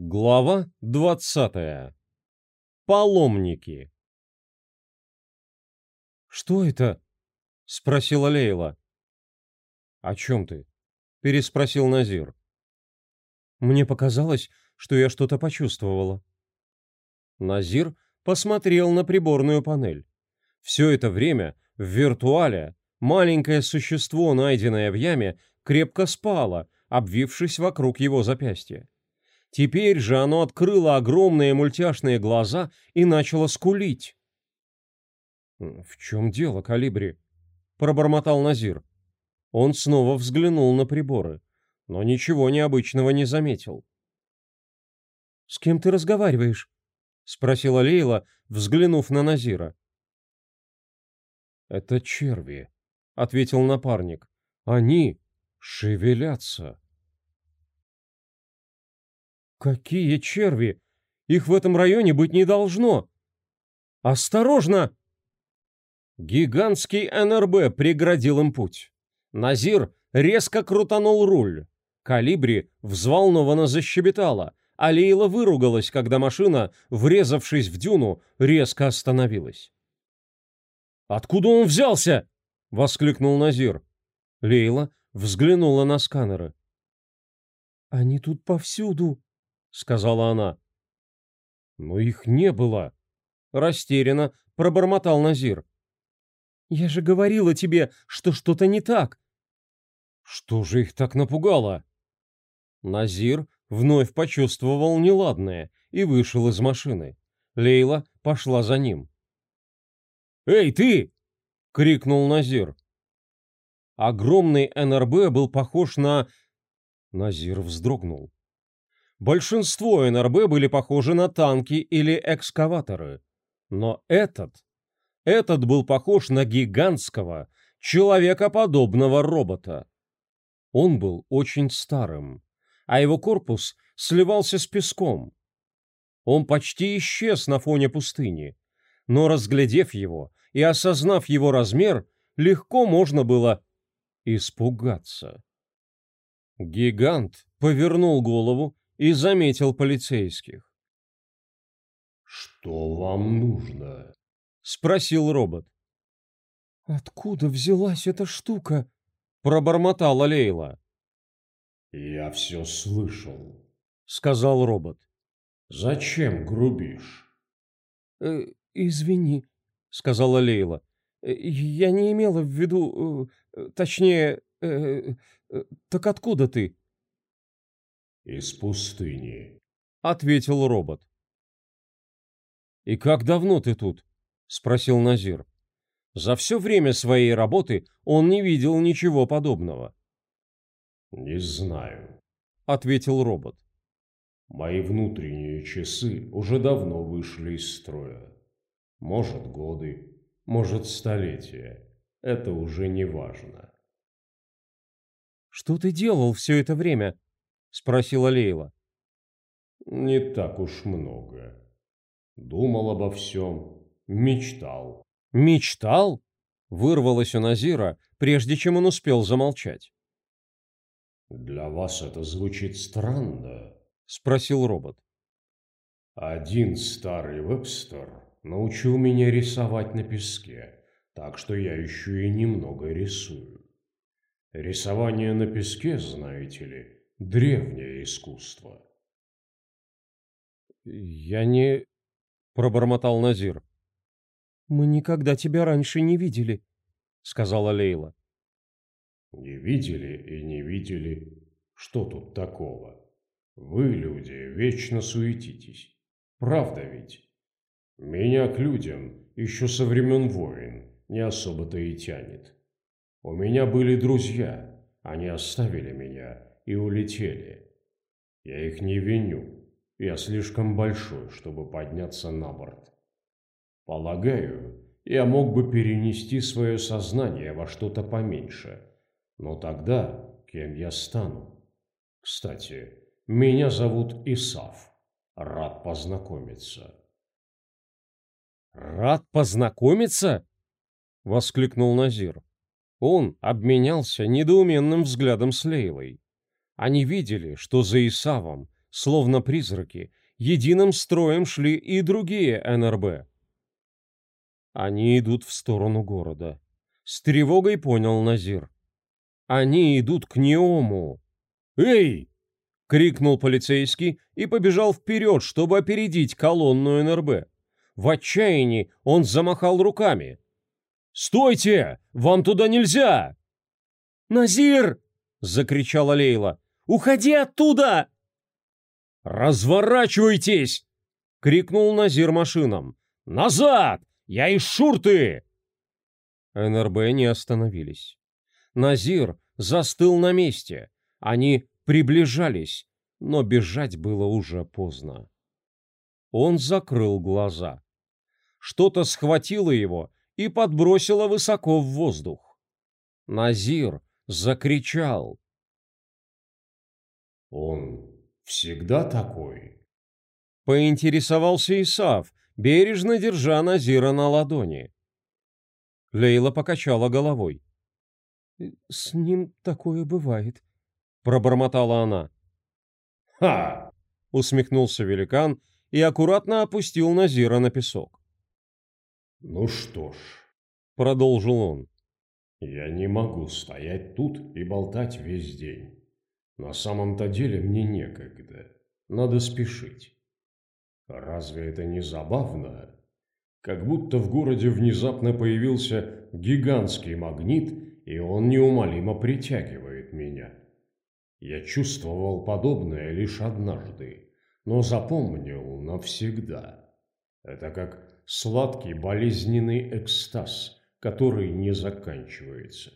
Глава двадцатая. Паломники. «Что это?» — спросила Лейла. «О чем ты?» — переспросил Назир. «Мне показалось, что я что-то почувствовала». Назир посмотрел на приборную панель. Все это время в виртуале маленькое существо, найденное в яме, крепко спало, обвившись вокруг его запястья. Теперь же оно открыло огромные мультяшные глаза и начало скулить. «В чем дело, Калибри?» — пробормотал Назир. Он снова взглянул на приборы, но ничего необычного не заметил. «С кем ты разговариваешь?» — спросила Лейла, взглянув на Назира. «Это черви», — ответил напарник. «Они шевелятся». Какие черви? Их в этом районе быть не должно. Осторожно! Гигантский НРБ преградил им путь. Назир резко крутанул руль. Калибри взволнованно защебетала, а Лейла выругалась, когда машина, врезавшись в дюну, резко остановилась. «Откуда он взялся?» — воскликнул Назир. Лейла взглянула на сканеры. «Они тут повсюду», — сказала она. «Но их не было!» — растерянно пробормотал Назир. «Я же говорила тебе, что что-то не так!» «Что же их так напугало?» Назир вновь почувствовал неладное и вышел из машины. Лейла пошла за ним. «Эй, ты!» — крикнул Назир. Огромный НРБ был похож на... Назир вздрогнул. Большинство НРБ были похожи на танки или экскаваторы. Но этот... Этот был похож на гигантского, человекоподобного робота. Он был очень старым, а его корпус сливался с песком. Он почти исчез на фоне пустыни, но, разглядев его и осознав его размер, легко можно было испугаться. Гигант повернул голову и заметил полицейских. «Что вам нужно?» — спросил робот. «Откуда взялась эта штука?» — пробормотала Лейла. «Я все слышал», — сказал робот. «Зачем грубишь?» э, «Извини», — сказала Лейла. Э, «Я не имела в виду... Э, точнее... Э, э, так откуда ты?» «Из пустыни», — ответил робот. «И как давно ты тут?» — спросил Назир. За все время своей работы он не видел ничего подобного. «Не знаю», — ответил робот. «Мои внутренние часы уже давно вышли из строя. Может, годы, может, столетия. Это уже не важно». «Что ты делал все это время?» — спросила Лейла. «Не так уж много. Думал обо всем, мечтал». «Мечтал?» — вырвалось у Назира, прежде чем он успел замолчать. «Для вас это звучит странно?» — спросил робот. «Один старый Вебстер научил меня рисовать на песке, так что я еще и немного рисую. Рисование на песке, знаете ли, древнее искусство. «Я не...» — пробормотал Назир. «Мы никогда тебя раньше не видели», — сказала Лейла. «Не видели и не видели. Что тут такого? Вы, люди, вечно суетитесь. Правда ведь? Меня к людям еще со времен войн не особо-то и тянет. У меня были друзья, они оставили меня и улетели. Я их не виню. Я слишком большой, чтобы подняться на борт. Полагаю, я мог бы перенести свое сознание во что-то поменьше. Но тогда кем я стану? Кстати, меня зовут Исав. Рад познакомиться. «Рад познакомиться?» — воскликнул Назир. Он обменялся недоуменным взглядом с Лейлой. Они видели, что за Исавом словно призраки, единым строем шли и другие НРБ. Они идут в сторону города. С тревогой понял Назир. Они идут к Неому. «Эй!» — крикнул полицейский и побежал вперед, чтобы опередить колонну НРБ. В отчаянии он замахал руками. «Стойте! Вам туда нельзя!» «Назир!» — закричала Лейла. «Уходи оттуда!» «Разворачивайтесь!» — крикнул Назир машинам. «Назад! Я из шурты!» НРБ не остановились. Назир застыл на месте. Они приближались, но бежать было уже поздно. Он закрыл глаза. Что-то схватило его и подбросило высоко в воздух. Назир закричал. «Он всегда такой?» Поинтересовался Исав, бережно держа Назира на ладони. Лейла покачала головой. «С ним такое бывает», — пробормотала она. «Ха!» — усмехнулся великан и аккуратно опустил Назира на песок. «Ну что ж», — продолжил он, — «я не могу стоять тут и болтать весь день. На самом-то деле мне некогда. Надо спешить. Разве это не забавно?» Как будто в городе внезапно появился гигантский магнит, и он неумолимо притягивает меня. Я чувствовал подобное лишь однажды, но запомнил навсегда. Это как сладкий болезненный экстаз, который не заканчивается.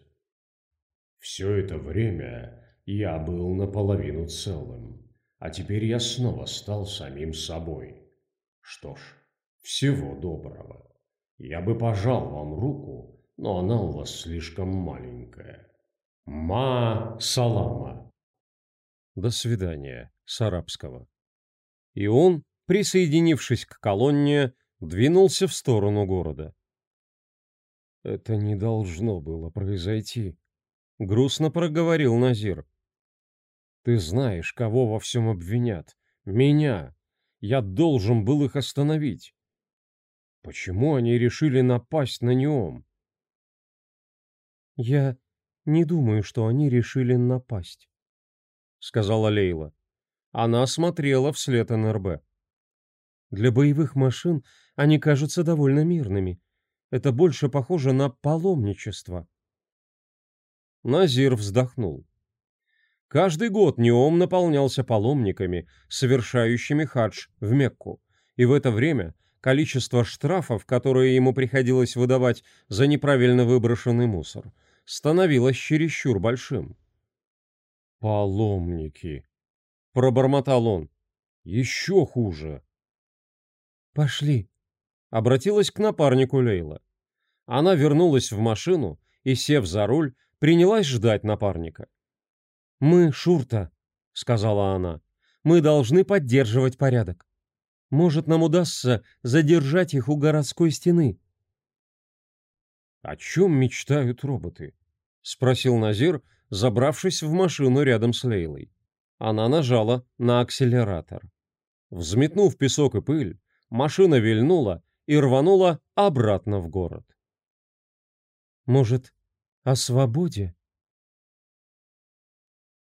Все это время я был наполовину целым, а теперь я снова стал самим собой. Что ж, всего доброго. Я бы пожал вам руку, но она у вас слишком маленькая. Ма-салама. До свидания, с арабского. И он, присоединившись к колонне, двинулся в сторону города. Это не должно было произойти, грустно проговорил Назир. Ты знаешь, кого во всем обвинят? Меня. Я должен был их остановить. Почему они решили напасть на Неом? «Я не думаю, что они решили напасть», — сказала Лейла. Она смотрела вслед НРБ. «Для боевых машин они кажутся довольно мирными. Это больше похоже на паломничество». Назир вздохнул. Каждый год Неом наполнялся паломниками, совершающими хадж в Мекку, и в это время количество штрафов, которые ему приходилось выдавать за неправильно выброшенный мусор, становилось чересчур большим. «Паломники!» — пробормотал он. «Еще хуже!» «Пошли!» — обратилась к напарнику Лейла. Она вернулась в машину и, сев за руль, принялась ждать напарника. «Мы Шурта», — сказала она. «Мы должны поддерживать порядок». Может, нам удастся задержать их у городской стены. «О чем мечтают роботы?» — спросил Назир, забравшись в машину рядом с Лейлой. Она нажала на акселератор. Взметнув песок и пыль, машина вильнула и рванула обратно в город. «Может, о свободе?»